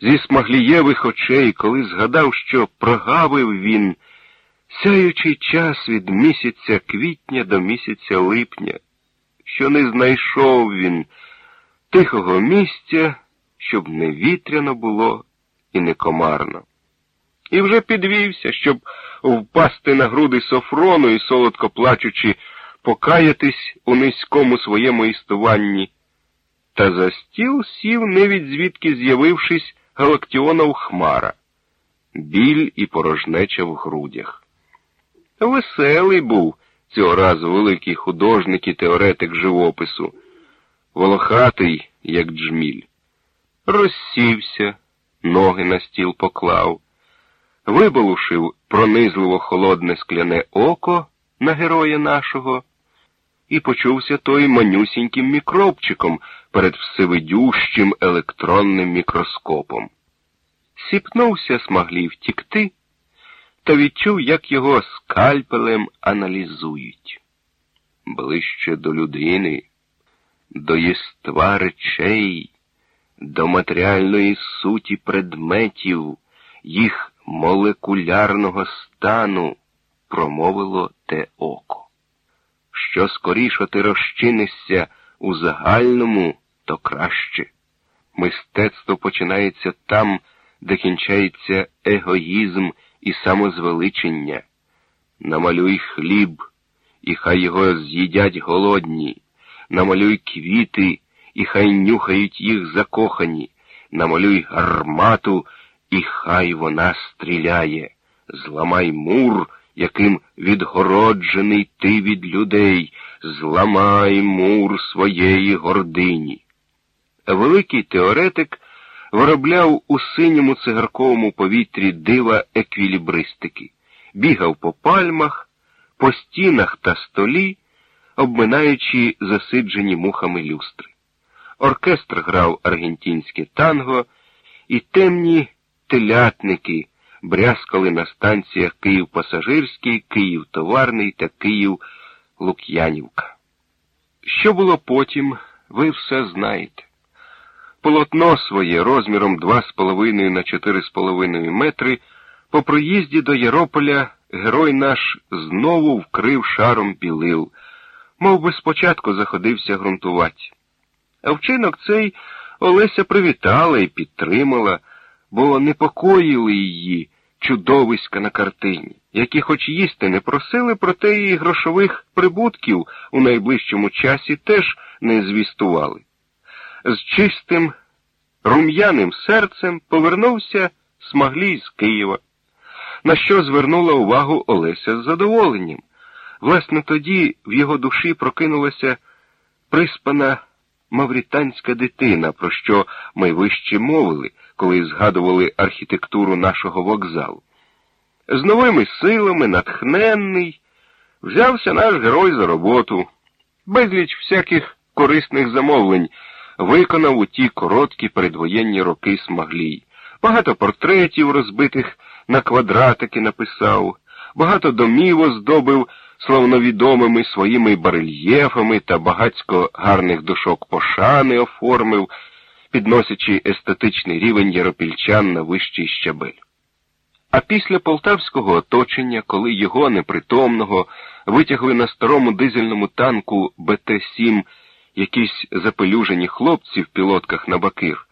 зі смаглієвих очей, коли згадав, що прогавив він сяючий час від місяця квітня до місяця липня, що не знайшов він тихого місця, щоб не вітряно було і не комарно. І вже підвівся, щоб впасти на груди софрону і, солодко плачучи, покаятись у низькому своєму істуванні. Та за стіл сів, не від звідки з'явившись, Галактіонов хмара, біль і порожнеча в грудях. Веселий був цього разу великий художник і теоретик живопису, волохатий, як джміль. Розсівся, ноги на стіл поклав, вибалушив пронизливо холодне скляне око на героя нашого і почувся той манюсіньким мікробчиком перед всевидющим електронним мікроскопом. Сіпнувся смаглі втікти та відчув, як його скальпелем аналізують. Ближче до людини, до єства речей, до матеріальної суті предметів, їх молекулярного стану промовило те око. Що скоріше ти розчинишся у загальному, то краще. Мистецтво починається там, де кінчається егоїзм і самозвеличення. Намалюй хліб, і хай його з'їдять голодні, намалюй квіти, і хай нюхають їх закохані, намалюй гармату, і хай вона стріляє, зламай мур, яким відгороджений ти від людей, зламай мур своєї гордині. Великий теоретик виробляв у синьому цигарковому повітрі дива еквілібристики, бігав по пальмах, по стінах та столі, обминаючи засиджені мухами люстри. Оркестр грав аргентинське танго, і темні телятники брязкали на станціях Київ Пасажирський, Київ Товарний та Київ Лук'янівка. Що було потім, ви все знаєте. Полотно своє розміром 2,5 на 4,5 метри по проїзді до Єрополя герой наш знову вкрив шаром білил, мов би спочатку заходився грунтувати. А вчинок цей Олеся привітала і підтримала, бо непокоїли її чудовиська на картині, які хоч їсти не просили, проте і грошових прибутків у найближчому часі теж не звістували. З чистим, рум'яним серцем повернувся Смаглій з Києва, на що звернула увагу Олеся з задоволенням. Власне, тоді в його душі прокинулася приспана мавританська дитина, про що ми вище мовили, коли згадували архітектуру нашого вокзалу. З новими силами, натхненний, взявся наш герой за роботу, безліч всяких корисних замовлень виконав у ті короткі передвоєнні роки смаглій. Багато портретів розбитих на квадратики написав, багато домів оздобив славновідомими своїми барельєфами та багацько гарних душок пошани оформив, підносячи естетичний рівень яропільчан на вищий щабель. А після полтавського оточення, коли його непритомного витягли на старому дизельному танку БТ-7 якісь запелюжені хлопці в пілотках на бакир,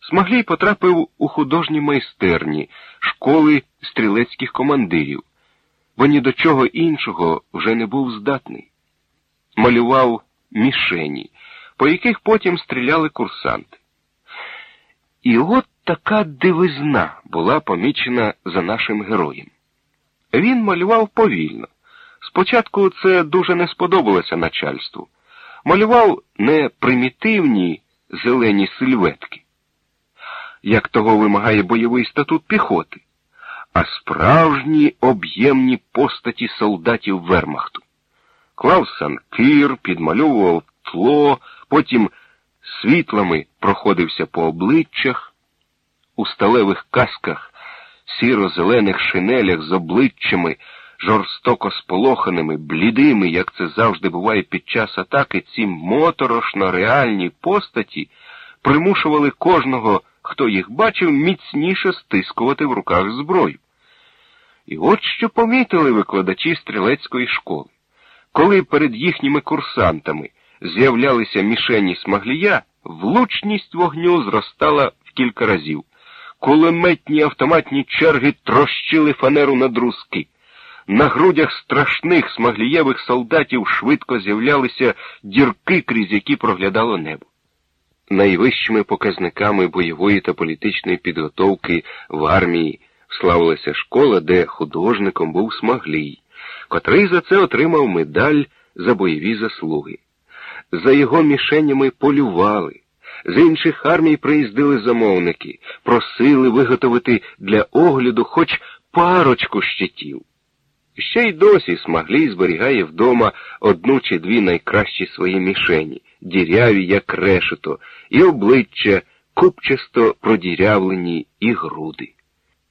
Смаглій потрапив у художні майстерні школи стрілецьких командирів, бо ні до чого іншого вже не був здатний. Малював мішені, по яких потім стріляли курсанти. І от така дивизна була помічена за нашим героєм. Він малював повільно. Спочатку це дуже не сподобалося начальству. Малював не примітивні зелені сильветки, як того вимагає бойовий статут піхоти, а справжні об'ємні постаті солдатів Вермахту. Клав санкир, підмальовував тло, потім світлами проходився по обличчях, у сталевих касках, сіро-зелених шинелях з обличчями, жорстоко сполоханими, блідими, як це завжди буває під час атаки, ці моторошно реальні постаті примушували кожного хто їх бачив, міцніше стискувати в руках зброю. І от що помітили викладачі стрілецької школи. Коли перед їхніми курсантами з'являлися мішені смаглія, влучність вогню зростала в кілька разів. Кулеметні автоматні черги трощили фанеру на друзки. На грудях страшних смаглієвих солдатів швидко з'являлися дірки, крізь які проглядало небо. Найвищими показниками бойової та політичної підготовки в армії славилася школа, де художником був Смаглій, котрий за це отримав медаль за бойові заслуги. За його мішенями полювали. З інших армій приїздили замовники, просили виготовити для огляду хоч парочку щитів. Ще й досі Смаглій зберігає вдома одну чи дві найкращі свої мішені, діряві, як решето, і обличчя купчасто продірявлені, і груди.